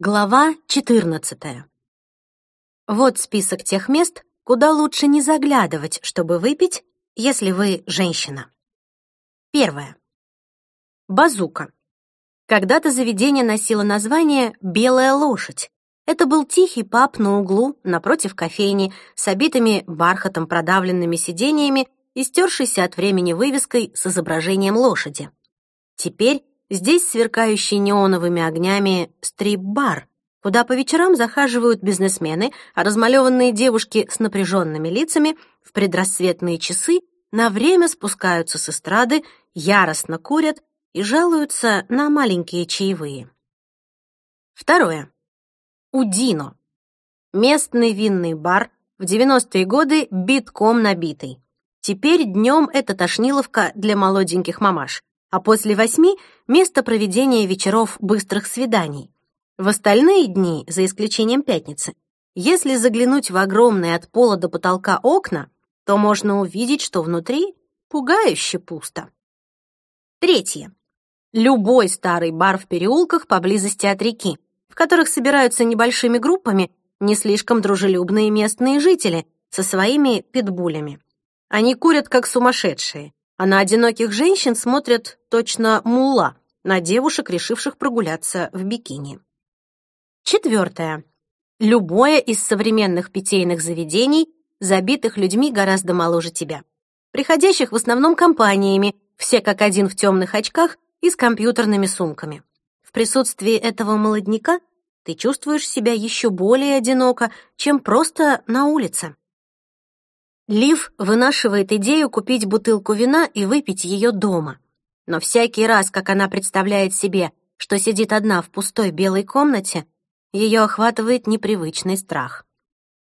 Глава 14. Вот список тех мест, куда лучше не заглядывать, чтобы выпить, если вы женщина. Первое. Базука. Когда-то заведение носило название «Белая лошадь». Это был тихий паб на углу, напротив кофейни, с обитыми бархатом продавленными сиденьями и стершейся от времени вывеской с изображением лошади. Теперь Здесь сверкающий неоновыми огнями стрип-бар, куда по вечерам захаживают бизнесмены, а размалеванные девушки с напряженными лицами в предрассветные часы на время спускаются с эстрады, яростно курят и жалуются на маленькие чаевые. Второе. Удино. Местный винный бар, в 90-е годы битком набитый. Теперь днем это тошниловка для молоденьких мамаш а после восьми — место проведения вечеров быстрых свиданий. В остальные дни, за исключением пятницы, если заглянуть в огромные от пола до потолка окна, то можно увидеть, что внутри пугающе пусто. Третье. Любой старый бар в переулках поблизости от реки, в которых собираются небольшими группами не слишком дружелюбные местные жители со своими питбулями. Они курят как сумасшедшие, а на одиноких женщин смотрят точно мула на девушек, решивших прогуляться в бикини. Четвертое. Любое из современных питейных заведений, забитых людьми гораздо моложе тебя. Приходящих в основном компаниями, все как один в темных очках и с компьютерными сумками. В присутствии этого молодняка ты чувствуешь себя еще более одиноко, чем просто на улице. Лив вынашивает идею купить бутылку вина и выпить ее дома. Но всякий раз, как она представляет себе, что сидит одна в пустой белой комнате, ее охватывает непривычный страх.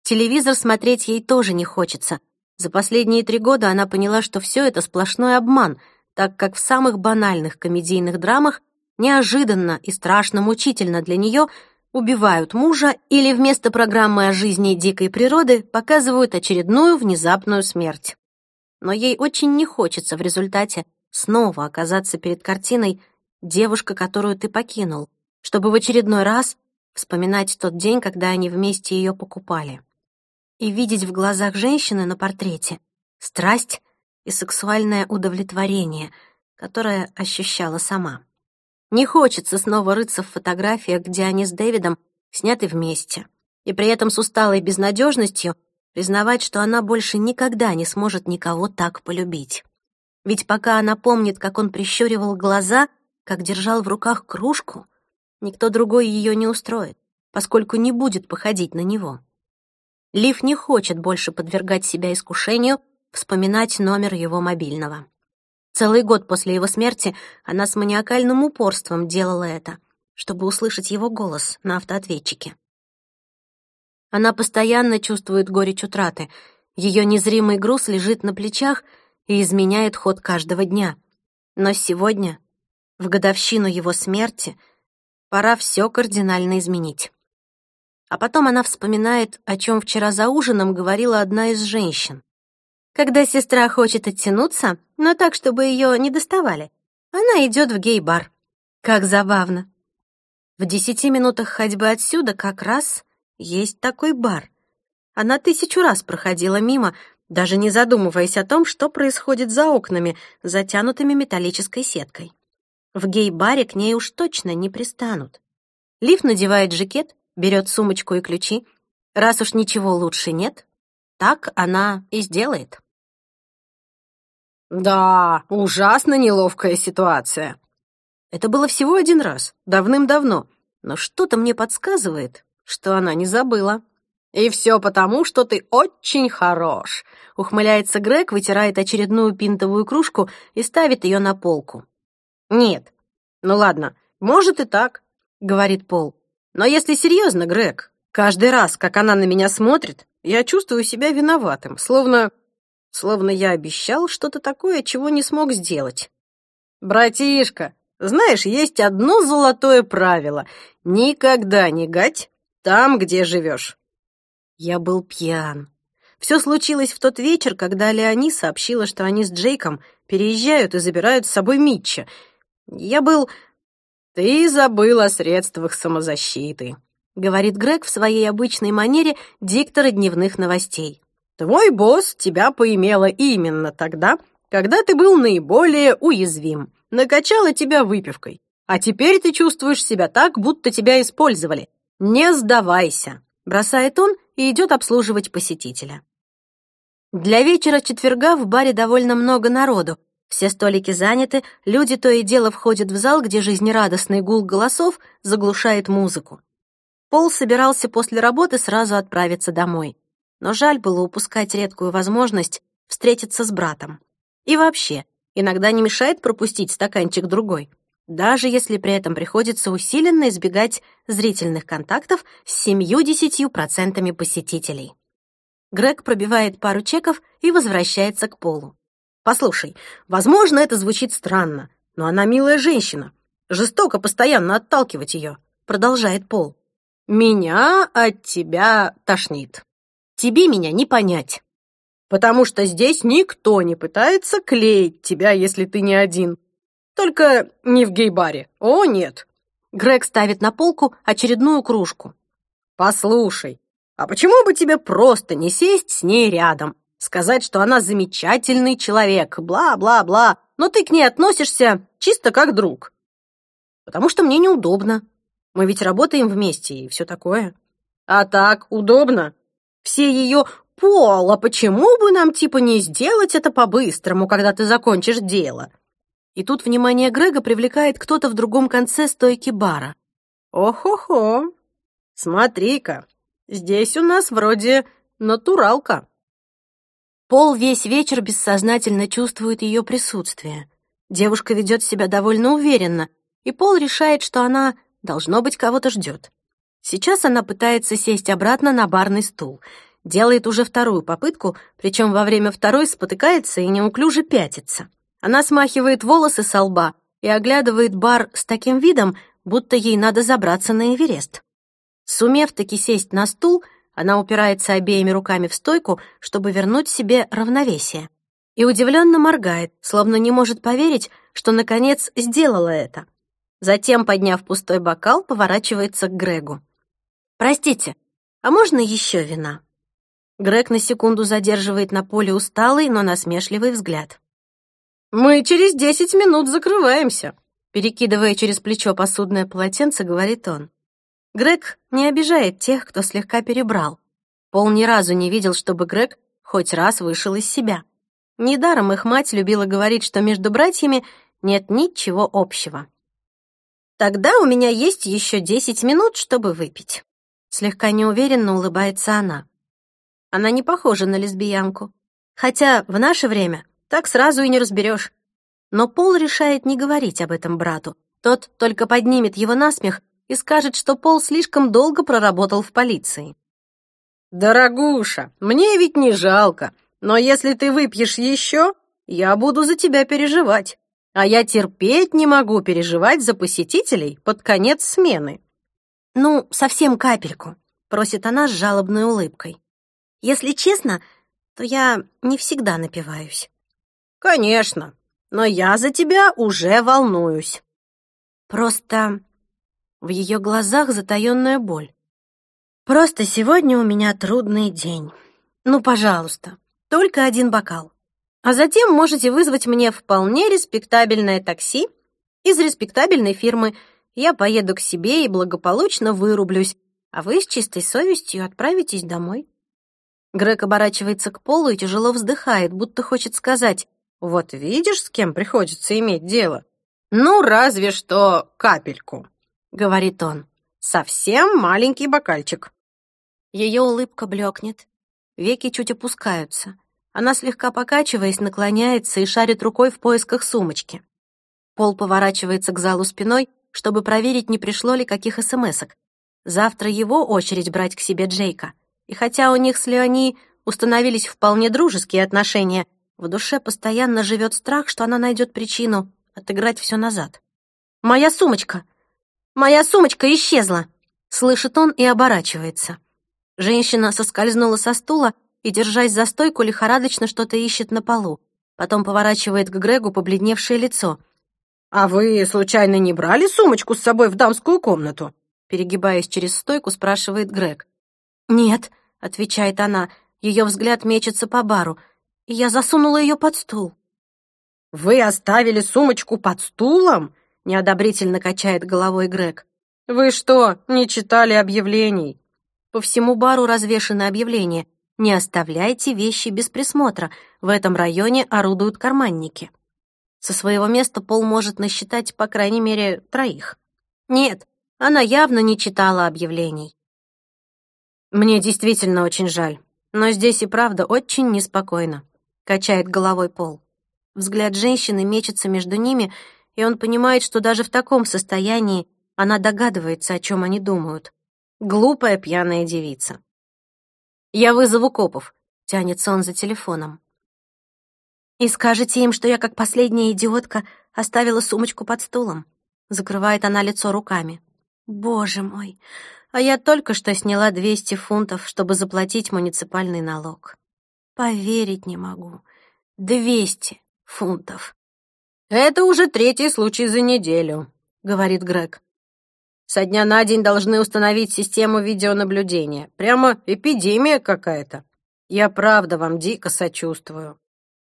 Телевизор смотреть ей тоже не хочется. За последние три года она поняла, что все это сплошной обман, так как в самых банальных комедийных драмах неожиданно и страшно мучительно для нее убивают мужа или вместо программы о жизни дикой природы показывают очередную внезапную смерть. Но ей очень не хочется в результате снова оказаться перед картиной «Девушка, которую ты покинул», чтобы в очередной раз вспоминать тот день, когда они вместе ее покупали. И видеть в глазах женщины на портрете страсть и сексуальное удовлетворение, которое ощущала сама. Не хочется снова рыться в фотографиях, где они с Дэвидом сняты вместе, и при этом с усталой безнадежностью признавать, что она больше никогда не сможет никого так полюбить. Ведь пока она помнит, как он прищуривал глаза, как держал в руках кружку, никто другой ее не устроит, поскольку не будет походить на него. Лив не хочет больше подвергать себя искушению вспоминать номер его мобильного. Целый год после его смерти она с маниакальным упорством делала это, чтобы услышать его голос на автоответчике. Она постоянно чувствует горечь утраты. Ее незримый груз лежит на плечах и изменяет ход каждого дня. Но сегодня, в годовщину его смерти, пора все кардинально изменить. А потом она вспоминает, о чем вчера за ужином говорила одна из женщин. Когда сестра хочет оттянуться, но так, чтобы ее не доставали, она идет в гей-бар. Как забавно. В десяти минутах ходьбы отсюда как раз есть такой бар. Она тысячу раз проходила мимо, даже не задумываясь о том, что происходит за окнами, затянутыми металлической сеткой. В гей-баре к ней уж точно не пристанут. Лив надевает жакет, берет сумочку и ключи. Раз уж ничего лучше нет, так она и сделает. Да, ужасно неловкая ситуация. Это было всего один раз, давным-давно, но что-то мне подсказывает, что она не забыла. И все потому, что ты очень хорош. Ухмыляется Грег, вытирает очередную пинтовую кружку и ставит ее на полку. Нет. Ну ладно, может и так, говорит Пол. Но если серьезно, Грег, каждый раз, как она на меня смотрит, я чувствую себя виноватым, словно словно я обещал что-то такое, чего не смог сделать. «Братишка, знаешь, есть одно золотое правило — никогда не гать там, где живешь». Я был пьян. Все случилось в тот вечер, когда Леони сообщила, что они с Джейком переезжают и забирают с собой Митча. Я был «Ты забыл о средствах самозащиты», — говорит Грег в своей обычной манере диктора дневных новостей. «Твой босс тебя поимела именно тогда, когда ты был наиболее уязвим, накачала тебя выпивкой. А теперь ты чувствуешь себя так, будто тебя использовали. Не сдавайся», — бросает он и идет обслуживать посетителя. Для вечера четверга в баре довольно много народу, все столики заняты, люди то и дело входят в зал, где жизнерадостный гул голосов заглушает музыку. Пол собирался после работы сразу отправиться домой. Но жаль было упускать редкую возможность встретиться с братом. И вообще, иногда не мешает пропустить стаканчик другой, даже если при этом приходится усиленно избегать зрительных контактов с 7-10% посетителей. Грег пробивает пару чеков и возвращается к Полу. Послушай, возможно, это звучит странно, но она милая женщина. Жестоко постоянно отталкивать ее, продолжает Пол. Меня от тебя тошнит. Тебе меня не понять. Потому что здесь никто не пытается клеить тебя, если ты не один. Только не в гей-баре. О, нет. Грег ставит на полку очередную кружку. Послушай, а почему бы тебе просто не сесть с ней рядом? сказать, что она замечательный человек, бла-бла-бла, но ты к ней относишься чисто как друг. Потому что мне неудобно. Мы ведь работаем вместе и все такое. А так, удобно. Все ее «Пол, а почему бы нам типа не сделать это по-быстрому, когда ты закончишь дело?» И тут внимание Грега привлекает кто-то в другом конце стойки бара. «Ох-хо-хо! Смотри-ка, здесь у нас вроде натуралка». Пол весь вечер бессознательно чувствует ее присутствие. Девушка ведет себя довольно уверенно, и Пол решает, что она, должно быть, кого-то ждет. Сейчас она пытается сесть обратно на барный стул. Делает уже вторую попытку, причем во время второй спотыкается и неуклюже пятится. Она смахивает волосы со лба и оглядывает бар с таким видом, будто ей надо забраться на Эверест. Сумев таки сесть на стул, она упирается обеими руками в стойку, чтобы вернуть себе равновесие. И удивленно моргает, словно не может поверить, что, наконец, сделала это. Затем, подняв пустой бокал, поворачивается к Грегу. «Простите, а можно еще вина?» Грег на секунду задерживает на поле усталый, но насмешливый взгляд. «Мы через десять минут закрываемся», перекидывая через плечо посудное полотенце, говорит он. Грег не обижает тех, кто слегка перебрал. Пол ни разу не видел, чтобы Грег хоть раз вышел из себя. Недаром их мать любила говорить, что между братьями нет ничего общего. «Тогда у меня есть еще десять минут, чтобы выпить». Слегка неуверенно улыбается она. Она не похожа на лесбиянку. Хотя в наше время так сразу и не разберешь. Но Пол решает не говорить об этом брату. Тот только поднимет его насмех и скажет, что Пол слишком долго проработал в полиции. «Дорогуша, мне ведь не жалко, но если ты выпьешь еще, я буду за тебя переживать, а я терпеть не могу переживать за посетителей под конец смены». «Ну, совсем капельку», — просит она с жалобной улыбкой. «Если честно, то я не всегда напиваюсь». «Конечно, но я за тебя уже волнуюсь». «Просто в ее глазах затаённая боль. «Просто сегодня у меня трудный день. Ну, пожалуйста, только один бокал. А затем можете вызвать мне вполне респектабельное такси из респектабельной фирмы. Я поеду к себе и благополучно вырублюсь, а вы с чистой совестью отправитесь домой». Грег оборачивается к полу и тяжело вздыхает, будто хочет сказать, «Вот видишь, с кем приходится иметь дело? Ну, разве что капельку» говорит он. «Совсем маленький бокальчик». Ее улыбка блекнет, веки чуть опускаются. Она, слегка покачиваясь, наклоняется и шарит рукой в поисках сумочки. Пол поворачивается к залу спиной, чтобы проверить, не пришло ли каких смс-ок. Завтра его очередь брать к себе Джейка. И хотя у них с Леони установились вполне дружеские отношения, в душе постоянно живет страх, что она найдет причину отыграть все назад. «Моя сумочка!» «Моя сумочка исчезла!» Слышит он и оборачивается. Женщина соскользнула со стула и, держась за стойку, лихорадочно что-то ищет на полу. Потом поворачивает к Грегу побледневшее лицо. «А вы, случайно, не брали сумочку с собой в дамскую комнату?» Перегибаясь через стойку, спрашивает Грег. «Нет», — отвечает она, ее взгляд мечется по бару. «Я засунула ее под стул». «Вы оставили сумочку под стулом?» — неодобрительно качает головой Грег. «Вы что, не читали объявлений?» По всему бару развешаны объявления. Не оставляйте вещи без присмотра. В этом районе орудуют карманники. Со своего места Пол может насчитать, по крайней мере, троих. Нет, она явно не читала объявлений. «Мне действительно очень жаль, но здесь и правда очень неспокойно», — качает головой Пол. Взгляд женщины мечется между ними, и он понимает, что даже в таком состоянии она догадывается, о чем они думают. Глупая пьяная девица. «Я вызову копов», — тянется он за телефоном. «И скажете им, что я, как последняя идиотка, оставила сумочку под стулом?» Закрывает она лицо руками. «Боже мой, а я только что сняла 200 фунтов, чтобы заплатить муниципальный налог. Поверить не могу. 200 фунтов». «Это уже третий случай за неделю», — говорит Грег. «Со дня на день должны установить систему видеонаблюдения. Прямо эпидемия какая-то. Я правда вам дико сочувствую».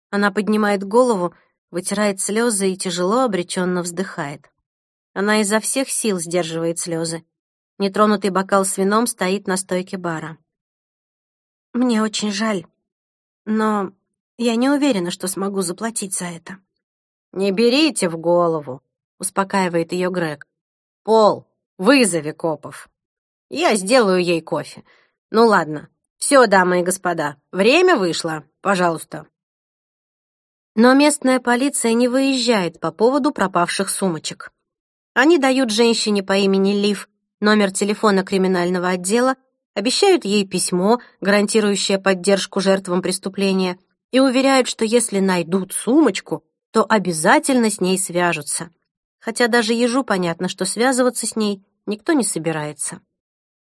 Она поднимает голову, вытирает слезы и тяжело обреченно вздыхает. Она изо всех сил сдерживает слезы. Нетронутый бокал с вином стоит на стойке бара. «Мне очень жаль, но я не уверена, что смогу заплатить за это». «Не берите в голову», — успокаивает ее Грег. «Пол, вызови копов. Я сделаю ей кофе. Ну ладно, все, дамы и господа, время вышло, пожалуйста». Но местная полиция не выезжает по поводу пропавших сумочек. Они дают женщине по имени Лив номер телефона криминального отдела, обещают ей письмо, гарантирующее поддержку жертвам преступления, и уверяют, что если найдут сумочку, то обязательно с ней свяжутся. Хотя даже ежу понятно, что связываться с ней никто не собирается.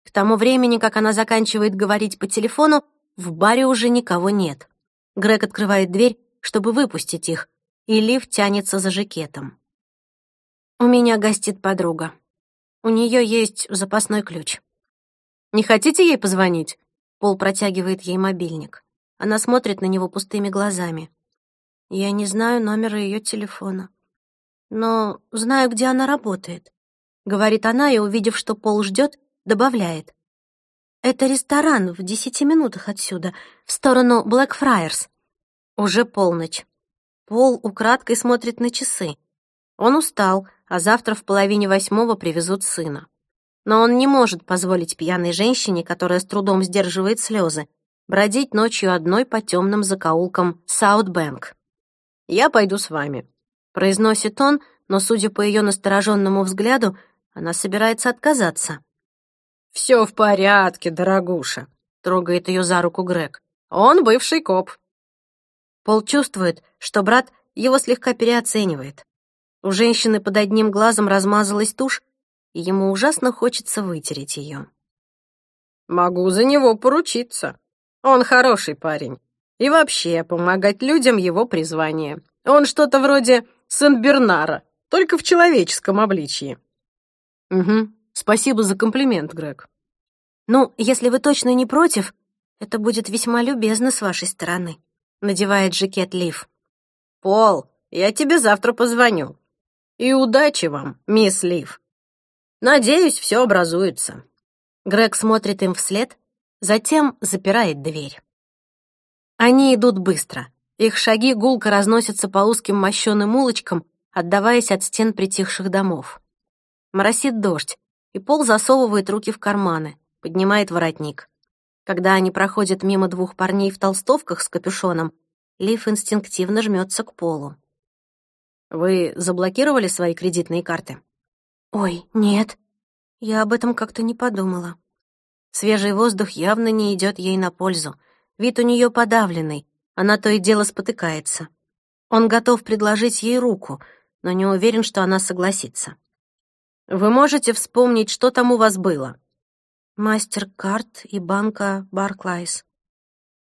К тому времени, как она заканчивает говорить по телефону, в баре уже никого нет. Грег открывает дверь чтобы выпустить их, и Лив тянется за жакетом. «У меня гостит подруга. У нее есть запасной ключ. Не хотите ей позвонить?» Пол протягивает ей мобильник. Она смотрит на него пустыми глазами. «Я не знаю номера ее телефона. Но знаю, где она работает», — говорит она, и, увидев, что Пол ждет, добавляет. «Это ресторан в десяти минутах отсюда, в сторону Блэкфрайерс. Уже полночь. Пол украдкой смотрит на часы. Он устал, а завтра в половине восьмого привезут сына. Но он не может позволить пьяной женщине, которая с трудом сдерживает слезы, бродить ночью одной по темным закоулкам Саутбэнк. «Я пойду с вами», — произносит он, но, судя по ее настороженному взгляду, она собирается отказаться. «Все в порядке, дорогуша», — трогает ее за руку Грег. «Он бывший коп, Пол чувствует, что брат его слегка переоценивает. У женщины под одним глазом размазалась тушь, и ему ужасно хочется вытереть ее. «Могу за него поручиться. Он хороший парень. И вообще, помогать людям его призвание. Он что-то вроде Сен-Бернара, только в человеческом обличии». «Угу, спасибо за комплимент, Грег». «Ну, если вы точно не против, это будет весьма любезно с вашей стороны», надевает жакет Лив. «Пол, я тебе завтра позвоню. И удачи вам, мисс Лив. Надеюсь, все образуется». Грег смотрит им вслед, затем запирает дверь. Они идут быстро. Их шаги гулко разносятся по узким мощеным улочкам, отдаваясь от стен притихших домов. Моросит дождь, и Пол засовывает руки в карманы, поднимает воротник. Когда они проходят мимо двух парней в толстовках с капюшоном, Лив инстинктивно жмется к полу. «Вы заблокировали свои кредитные карты?» «Ой, нет. Я об этом как-то не подумала». Свежий воздух явно не идет ей на пользу. Вид у нее подавленный, она то и дело спотыкается. Он готов предложить ей руку, но не уверен, что она согласится. «Вы можете вспомнить, что там у вас было?» Мастер-карт и банка Барклайс.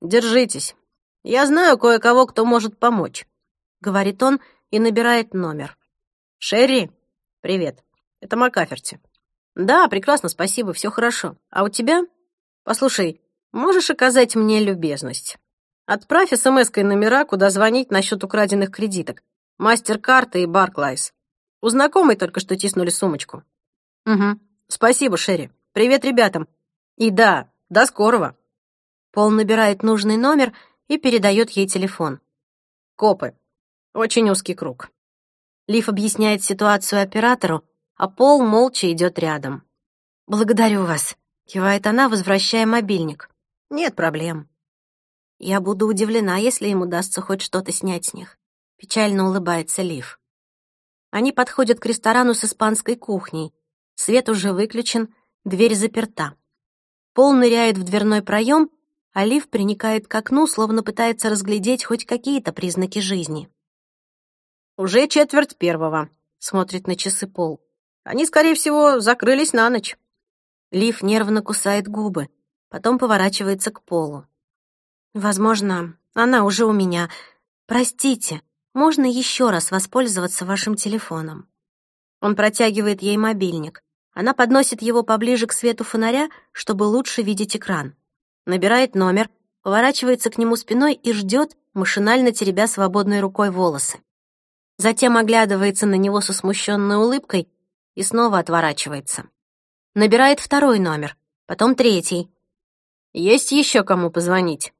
Держитесь. Я знаю кое-кого, кто может помочь, говорит он и набирает номер. Шерри, привет. Это Макаферти. Да, прекрасно, спасибо, все хорошо. А у тебя? Послушай, можешь оказать мне любезность? Отправь смс-кой номера, куда звонить насчет украденных кредиток. Мастер-карты и Барклайс. У знакомой только что тиснули сумочку. Угу. Спасибо, Шерри. Привет ребятам. И да, до скорого. Пол набирает нужный номер и передает ей телефон. Копы. Очень узкий круг. Лив объясняет ситуацию оператору, а Пол молча идет рядом. «Благодарю вас», — кивает она, возвращая мобильник. «Нет проблем». «Я буду удивлена, если им удастся хоть что-то снять с них», — печально улыбается Лив. Они подходят к ресторану с испанской кухней. Свет уже выключен, дверь заперта. Пол ныряет в дверной проем Олив приникает к окну, словно пытается разглядеть хоть какие-то признаки жизни. «Уже четверть первого», — смотрит на часы Пол. «Они, скорее всего, закрылись на ночь». Лив нервно кусает губы, потом поворачивается к Полу. «Возможно, она уже у меня. Простите, можно еще раз воспользоваться вашим телефоном?» Он протягивает ей мобильник. Она подносит его поближе к свету фонаря, чтобы лучше видеть экран набирает номер, поворачивается к нему спиной и ждет, машинально теребя свободной рукой волосы. Затем оглядывается на него со смущенной улыбкой и снова отворачивается. Набирает второй номер, потом третий. Есть еще кому позвонить?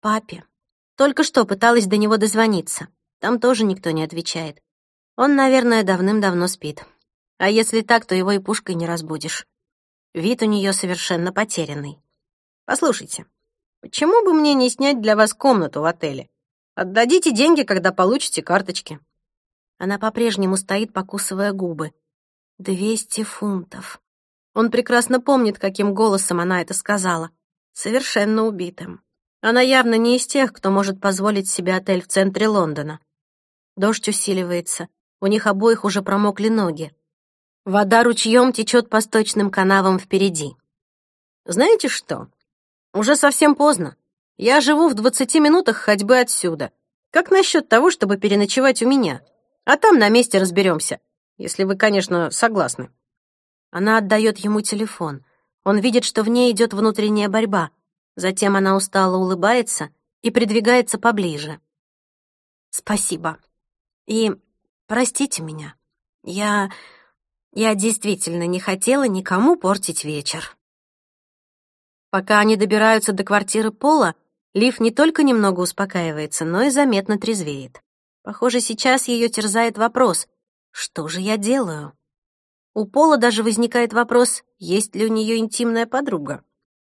Папе. Только что пыталась до него дозвониться. Там тоже никто не отвечает. Он, наверное, давным-давно спит. А если так, то его и пушкой не разбудишь. Вид у нее совершенно потерянный. Послушайте, почему бы мне не снять для вас комнату в отеле? Отдадите деньги, когда получите карточки». Она по-прежнему стоит, покусывая губы. «Двести фунтов». Он прекрасно помнит, каким голосом она это сказала. Совершенно убитым. Она явно не из тех, кто может позволить себе отель в центре Лондона. Дождь усиливается. У них обоих уже промокли ноги. Вода ручьем течет по сточным канавам впереди. «Знаете что?» Уже совсем поздно. Я живу в двадцати минутах ходьбы отсюда. Как насчет того, чтобы переночевать у меня? А там на месте разберемся, если вы, конечно, согласны». Она отдает ему телефон. Он видит, что в ней идет внутренняя борьба. Затем она устало улыбается и придвигается поближе. «Спасибо. И простите меня. Я... я действительно не хотела никому портить вечер». Пока они добираются до квартиры Пола, Лив не только немного успокаивается, но и заметно трезвеет. Похоже, сейчас ее терзает вопрос «Что же я делаю?». У Пола даже возникает вопрос, есть ли у нее интимная подруга.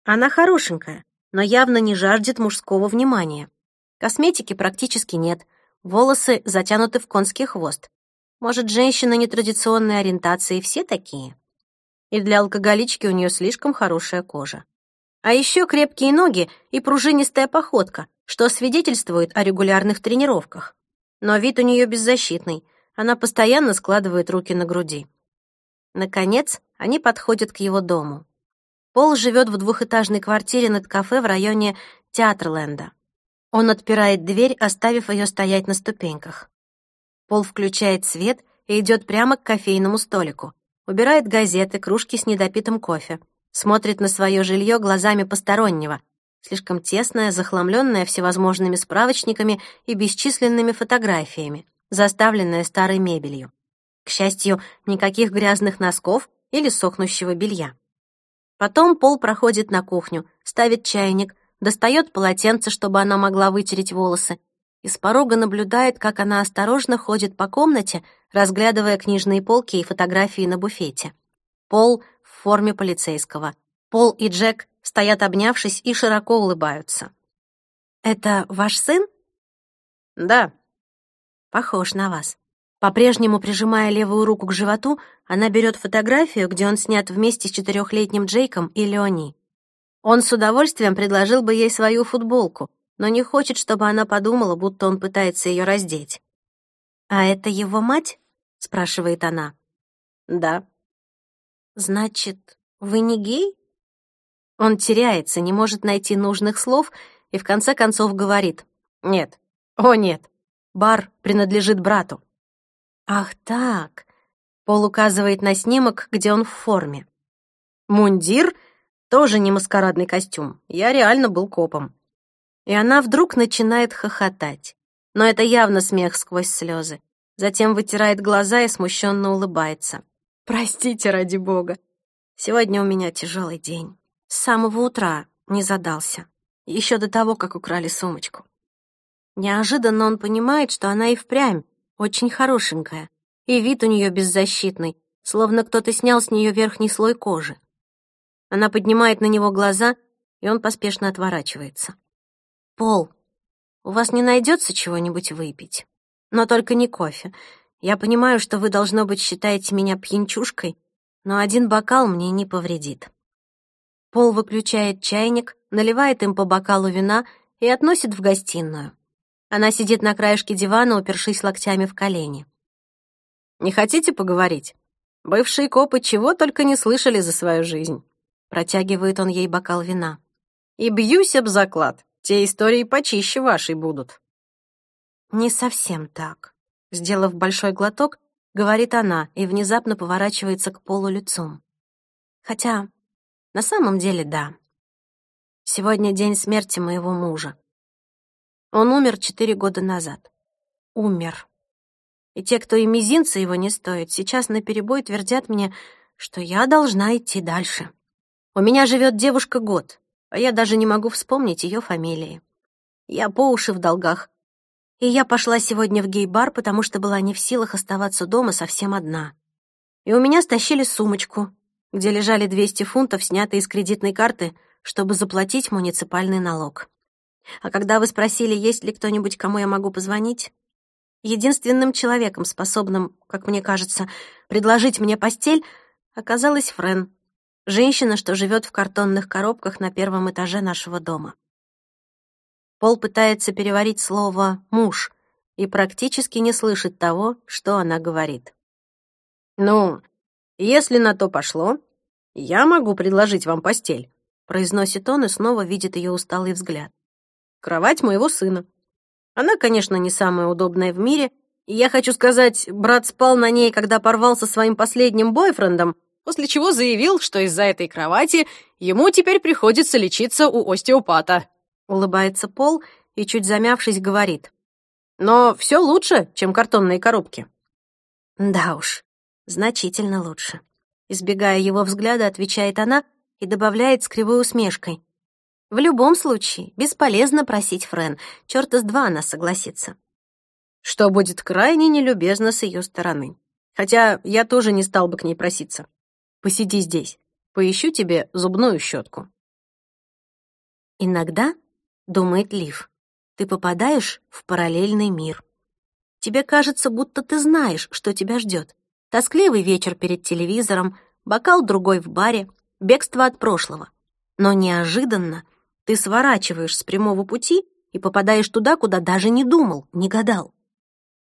Она хорошенькая, но явно не жаждет мужского внимания. Косметики практически нет, волосы затянуты в конский хвост. Может, женщина нетрадиционной ориентации все такие? И для алкоголички у нее слишком хорошая кожа. А еще крепкие ноги и пружинистая походка, что свидетельствует о регулярных тренировках. Но вид у нее беззащитный, она постоянно складывает руки на груди. Наконец, они подходят к его дому. Пол живет в двухэтажной квартире над кафе в районе Театрленда. Он отпирает дверь, оставив ее стоять на ступеньках. Пол включает свет и идет прямо к кофейному столику. Убирает газеты, кружки с недопитым кофе смотрит на свое жилье глазами постороннего, слишком тесное, захламленное всевозможными справочниками и бесчисленными фотографиями, заставленное старой мебелью. К счастью, никаких грязных носков или сохнущего белья. Потом Пол проходит на кухню, ставит чайник, достает полотенце, чтобы она могла вытереть волосы, и с порога наблюдает, как она осторожно ходит по комнате, разглядывая книжные полки и фотографии на буфете. Пол форме полицейского. Пол и Джек стоят обнявшись и широко улыбаются. «Это ваш сын?» «Да». «Похож на вас». По-прежнему прижимая левую руку к животу, она берет фотографию, где он снят вместе с четырехлетним Джейком и Леони. Он с удовольствием предложил бы ей свою футболку, но не хочет, чтобы она подумала, будто он пытается ее раздеть. «А это его мать?» — спрашивает она. «Да». «Значит, вы не гей?» Он теряется, не может найти нужных слов и в конце концов говорит «Нет, о нет, бар принадлежит брату». Ах так. Пол указывает на снимок, где он в форме. Мундир — тоже не маскарадный костюм. Я реально был копом. И она вдруг начинает хохотать. Но это явно смех сквозь слезы. Затем вытирает глаза и смущенно улыбается. «Простите, ради бога. Сегодня у меня тяжелый день. С самого утра не задался. Еще до того, как украли сумочку. Неожиданно он понимает, что она и впрямь очень хорошенькая, и вид у нее беззащитный, словно кто-то снял с нее верхний слой кожи. Она поднимает на него глаза, и он поспешно отворачивается. «Пол, у вас не найдется чего-нибудь выпить? Но только не кофе. Я понимаю, что вы, должно быть, считаете меня пьянчушкой, но один бокал мне не повредит». Пол выключает чайник, наливает им по бокалу вина и относит в гостиную. Она сидит на краешке дивана, упершись локтями в колени. «Не хотите поговорить? Бывшие копы чего только не слышали за свою жизнь». Протягивает он ей бокал вина. «И бьюсь об заклад, те истории почище вашей будут». «Не совсем так», — сделав большой глоток, говорит она и внезапно поворачивается к полу лицом. «Хотя, на самом деле, да. Сегодня день смерти моего мужа. Он умер четыре года назад. Умер. И те, кто и мизинца его не стоит, сейчас наперебой твердят мне, что я должна идти дальше. У меня живет девушка год, а я даже не могу вспомнить ее фамилии. Я по уши в долгах. И я пошла сегодня в гей-бар, потому что была не в силах оставаться дома совсем одна. И у меня стащили сумочку, где лежали 200 фунтов, снятые из кредитной карты, чтобы заплатить муниципальный налог. А когда вы спросили, есть ли кто-нибудь, кому я могу позвонить, единственным человеком, способным, как мне кажется, предложить мне постель, оказалась Френ, женщина, что живет в картонных коробках на первом этаже нашего дома. Пол пытается переварить слово «муж» и практически не слышит того, что она говорит. «Ну, если на то пошло, я могу предложить вам постель», произносит он и снова видит ее усталый взгляд. «Кровать моего сына. Она, конечно, не самая удобная в мире, и я хочу сказать, брат спал на ней, когда порвал со своим последним бойфрендом, после чего заявил, что из-за этой кровати ему теперь приходится лечиться у остеопата». Улыбается Пол и, чуть замявшись, говорит. «Но все лучше, чем картонные коробки». «Да уж, значительно лучше». Избегая его взгляда, отвечает она и добавляет с кривой усмешкой. В любом случае, бесполезно просить Френ. Чёрта с два она согласится. Что будет крайне нелюбезно с ее стороны. Хотя я тоже не стал бы к ней проситься. Посиди здесь. Поищу тебе зубную щетку. Иногда, думает Лив, ты попадаешь в параллельный мир. Тебе кажется, будто ты знаешь, что тебя ждет. Тоскливый вечер перед телевизором, бокал другой в баре, бегство от прошлого. Но неожиданно ты сворачиваешь с прямого пути и попадаешь туда, куда даже не думал, не гадал.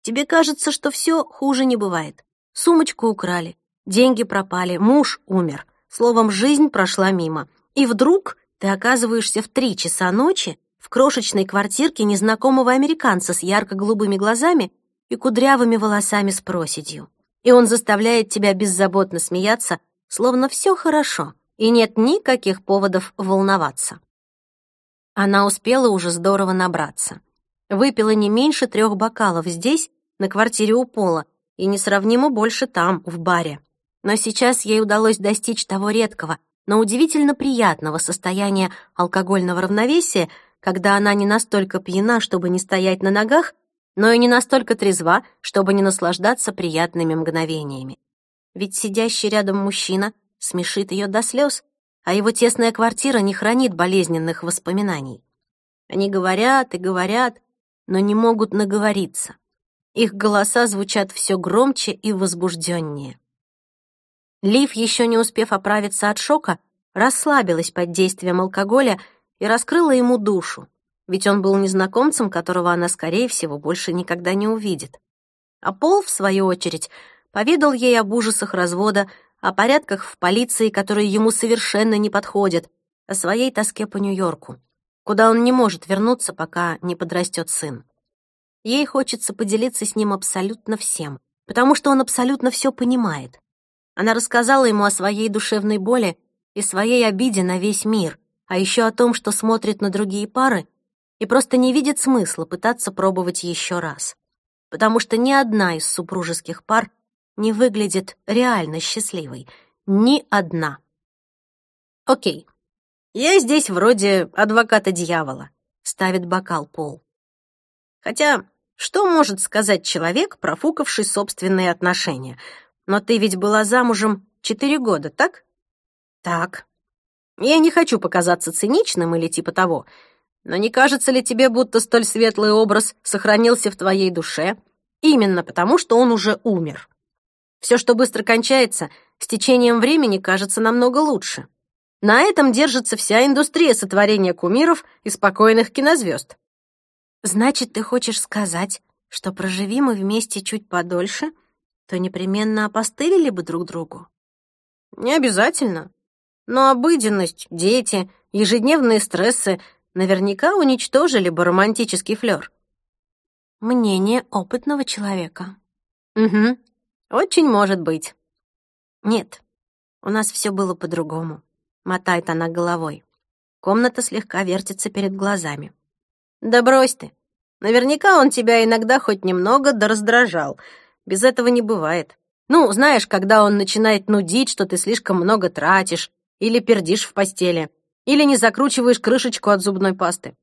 Тебе кажется, что все хуже не бывает. Сумочку украли, деньги пропали, муж умер. Словом, жизнь прошла мимо. И вдруг ты оказываешься в три часа ночи в крошечной квартирке незнакомого американца с ярко-голубыми глазами и кудрявыми волосами с проседью. И он заставляет тебя беззаботно смеяться, словно все хорошо, и нет никаких поводов волноваться. Она успела уже здорово набраться. Выпила не меньше трех бокалов здесь, на квартире у Пола, и несравнимо больше там, в баре. Но сейчас ей удалось достичь того редкого, но удивительно приятного состояния алкогольного равновесия, когда она не настолько пьяна, чтобы не стоять на ногах, но и не настолько трезва, чтобы не наслаждаться приятными мгновениями. Ведь сидящий рядом мужчина смешит ее до слез, а его тесная квартира не хранит болезненных воспоминаний. Они говорят и говорят, но не могут наговориться. Их голоса звучат все громче и возбужденнее. Лив, еще не успев оправиться от шока, расслабилась под действием алкоголя и раскрыла ему душу, ведь он был незнакомцем, которого она, скорее всего, больше никогда не увидит. А Пол, в свою очередь, поведал ей об ужасах развода, о порядках в полиции, которые ему совершенно не подходят, о своей тоске по Нью-Йорку, куда он не может вернуться, пока не подрастет сын. Ей хочется поделиться с ним абсолютно всем, потому что он абсолютно все понимает. Она рассказала ему о своей душевной боли и своей обиде на весь мир, а еще о том, что смотрит на другие пары и просто не видит смысла пытаться пробовать еще раз. Потому что ни одна из супружеских пар не выглядит реально счастливой. Ни одна. Окей, я здесь вроде адвоката дьявола, ставит бокал Пол. Хотя, что может сказать человек, профукавший собственные отношения? Но ты ведь была замужем четыре года, так? Так. Я не хочу показаться циничным или типа того, но не кажется ли тебе, будто столь светлый образ сохранился в твоей душе именно потому, что он уже умер? Все, что быстро кончается, с течением времени кажется намного лучше. На этом держится вся индустрия сотворения кумиров и спокойных кинозвезд. Значит, ты хочешь сказать, что проживи мы вместе чуть подольше, то непременно опостылили бы друг другу? Не обязательно. Но обыденность, дети, ежедневные стрессы наверняка уничтожили бы романтический флёр. Мнение опытного человека. Угу, очень может быть. Нет, у нас все было по-другому мотает она головой. Комната слегка вертится перед глазами. Да брось ты. Наверняка он тебя иногда хоть немного да раздражал. Без этого не бывает. Ну, знаешь, когда он начинает нудить, что ты слишком много тратишь, или пердишь в постели, или не закручиваешь крышечку от зубной пасты.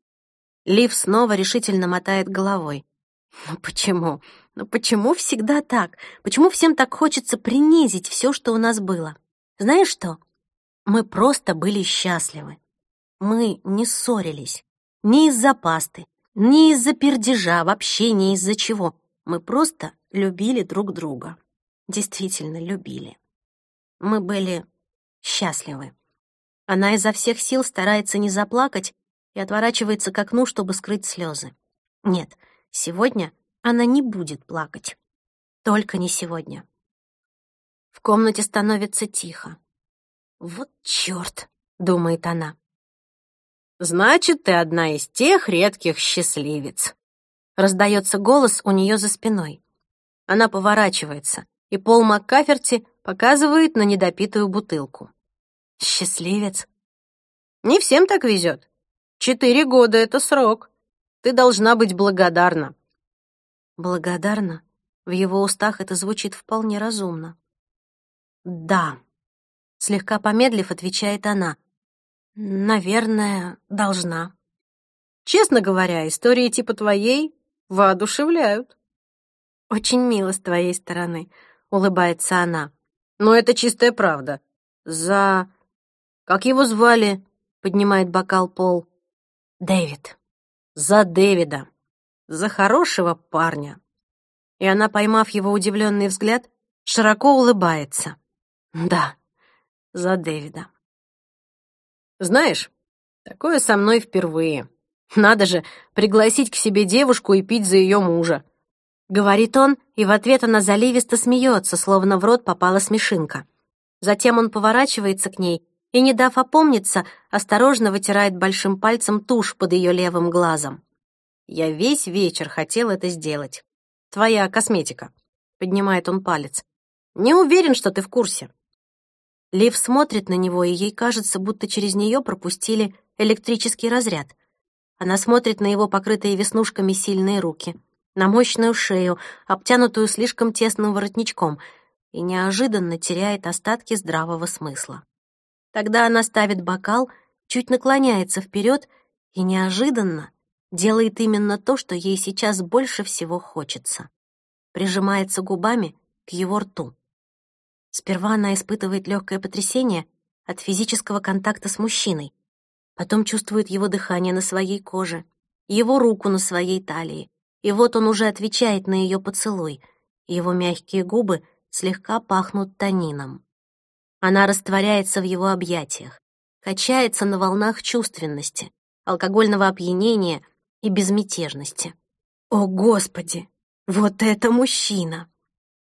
Лив снова решительно мотает головой. Ну почему? Ну почему всегда так? Почему всем так хочется принизить все, что у нас было? Знаешь что? Мы просто были счастливы. Мы не ссорились. Ни из-за пасты, ни из-за пердежа, вообще ни из-за чего. Мы просто любили друг друга. Действительно любили. Мы были счастливы. Она изо всех сил старается не заплакать и отворачивается к окну, чтобы скрыть слезы. Нет, сегодня она не будет плакать. Только не сегодня. В комнате становится тихо. «Вот чёрт!» — думает она. «Значит, ты одна из тех редких счастливец!» Раздается голос у нее за спиной. Она поворачивается, и Пол Маккаферти показывает на недопитую бутылку. «Счастливец?» «Не всем так везет. Четыре года — это срок. Ты должна быть благодарна». «Благодарна?» В его устах это звучит вполне разумно. «Да», Слегка помедлив, отвечает она. «Наверное, должна». «Честно говоря, истории типа твоей воодушевляют». «Очень мило с твоей стороны», — улыбается она. «Но это чистая правда. За... Как его звали?» — поднимает бокал Пол. «Дэвид». «За Дэвида. За хорошего парня». И она, поймав его удивленный взгляд, широко улыбается. «Да, за Дэвида. Знаешь, такое со мной впервые. Надо же, пригласить к себе девушку и пить за ее мужа. Говорит он, и в ответ она заливисто смеется, словно в рот попала смешинка. Затем он поворачивается к ней и, не дав опомниться, осторожно вытирает большим пальцем тушь под ее левым глазом. «Я весь вечер хотел это сделать. Твоя косметика», — поднимает он палец. «Не уверен, что ты в курсе. Лив смотрит на него, и ей кажется, будто через нее пропустили электрический разряд. Она смотрит на его покрытые веснушками сильные руки, на мощную шею, обтянутую слишком тесным воротничком, и неожиданно теряет остатки здравого смысла. Тогда она ставит бокал, чуть наклоняется вперед и неожиданно делает именно то, что ей сейчас больше всего хочется. Прижимается губами к его рту. Сперва она испытывает легкое потрясение от физического контакта с мужчиной, потом чувствует его дыхание на своей коже, его руку на своей талии, и вот он уже отвечает на ее поцелуй, его мягкие губы слегка пахнут танином. Она растворяется в его объятиях, качается на волнах чувственности, алкогольного опьянения и безмятежности. О, Господи! Вот это мужчина!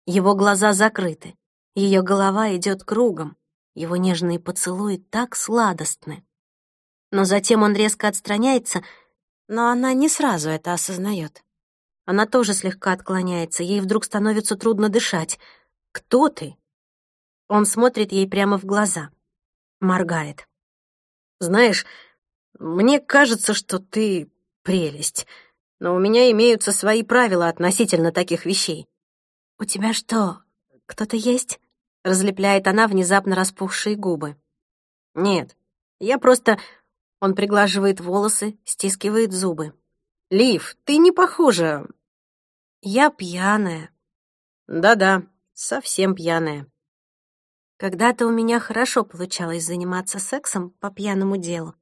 Его глаза закрыты, ее голова идет кругом, его нежные поцелуи так сладостны. Но затем он резко отстраняется, но она не сразу это осознает. Она тоже слегка отклоняется, ей вдруг становится трудно дышать. «Кто ты?» Он смотрит ей прямо в глаза. Моргает. «Знаешь, мне кажется, что ты прелесть, но у меня имеются свои правила относительно таких вещей». «У тебя что, кто-то есть?» Разлепляет она внезапно распухшие губы. «Нет, я просто...» Он приглаживает волосы, стискивает зубы. «Лив, ты не похожа...» «Я пьяная». «Да-да, совсем пьяная». Когда-то у меня хорошо получалось заниматься сексом по пьяному делу.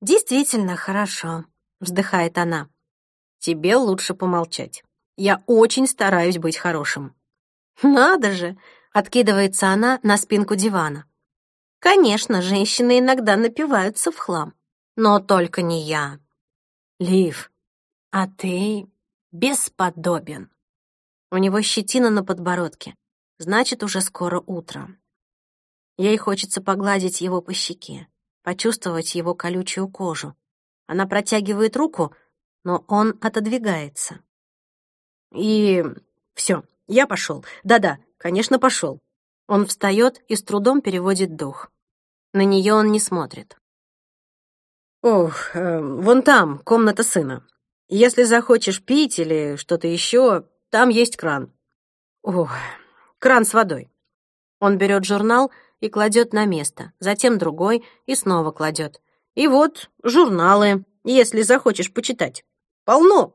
Действительно хорошо, вздыхает она. Тебе лучше помолчать. Я очень стараюсь быть хорошим. Надо же, откидывается она на спинку дивана. Конечно, женщины иногда напиваются в хлам, но только не я. Лив, а ты бесподобен. У него щетина на подбородке. Значит, уже скоро утро. Ей хочется погладить его по щеке, почувствовать его колючую кожу. Она протягивает руку, но он отодвигается. И все, я пошел. Да-да, конечно, пошел. Он встает и с трудом переводит дух. На нее он не смотрит. Ох, э, вон там комната сына. Если захочешь пить или что-то еще, там есть кран. Ох, кран с водой. Он берет журнал и кладет на место, затем другой и снова кладет. И вот журналы, если захочешь почитать. Полно.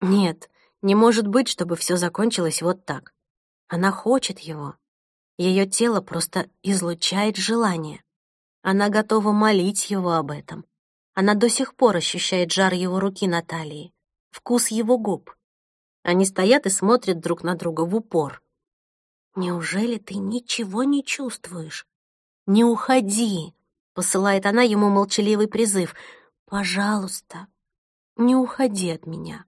Нет, не может быть, чтобы все закончилось вот так. Она хочет его. Ее тело просто излучает желание. Она готова молить его об этом. Она до сих пор ощущает жар его руки на талии, вкус его губ. Они стоят и смотрят друг на друга в упор. «Неужели ты ничего не чувствуешь? Не уходи!» — посылает она ему молчаливый призыв. «Пожалуйста, не уходи от меня».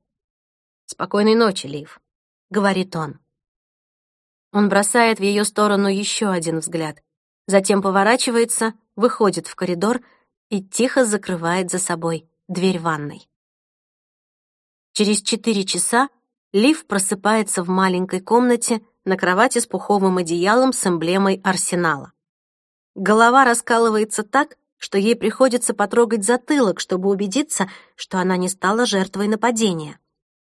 «Спокойной ночи, Лив», — говорит он. Он бросает в ее сторону еще один взгляд, затем поворачивается, выходит в коридор и тихо закрывает за собой дверь ванной. Через четыре часа Лив просыпается в маленькой комнате на кровати с пуховым одеялом с эмблемой арсенала. Голова раскалывается так, что ей приходится потрогать затылок, чтобы убедиться, что она не стала жертвой нападения.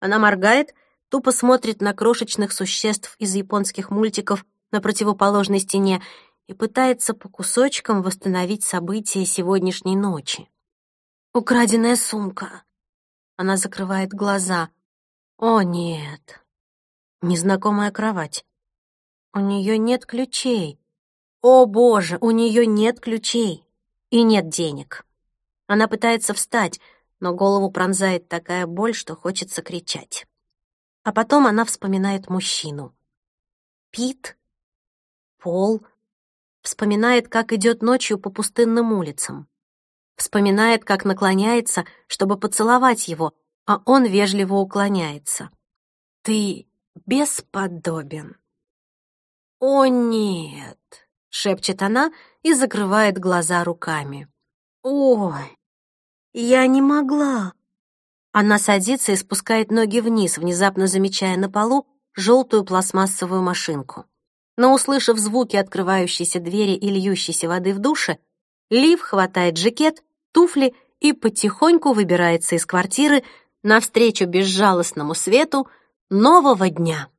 Она моргает, тупо смотрит на крошечных существ из японских мультиков на противоположной стене и пытается по кусочкам восстановить события сегодняшней ночи. Украденная сумка. Она закрывает глаза. О, нет. Незнакомая кровать. У нее нет ключей. О, боже, у нее нет ключей. И нет денег. Она пытается встать, но голову пронзает такая боль, что хочется кричать. А потом она вспоминает мужчину. Пит, Пол, вспоминает, как идет ночью по пустынным улицам. Вспоминает, как наклоняется, чтобы поцеловать его, а он вежливо уклоняется. «Ты бесподобен». «О, нет!» — шепчет она и закрывает глаза руками. «Ой, я не могла!» Она садится и спускает ноги вниз, внезапно замечая на полу желтую пластмассовую машинку. Но, услышав звуки открывающейся двери и льющейся воды в душе, Лив хватает жакет, туфли и потихоньку выбирается из квартиры навстречу безжалостному свету нового дня.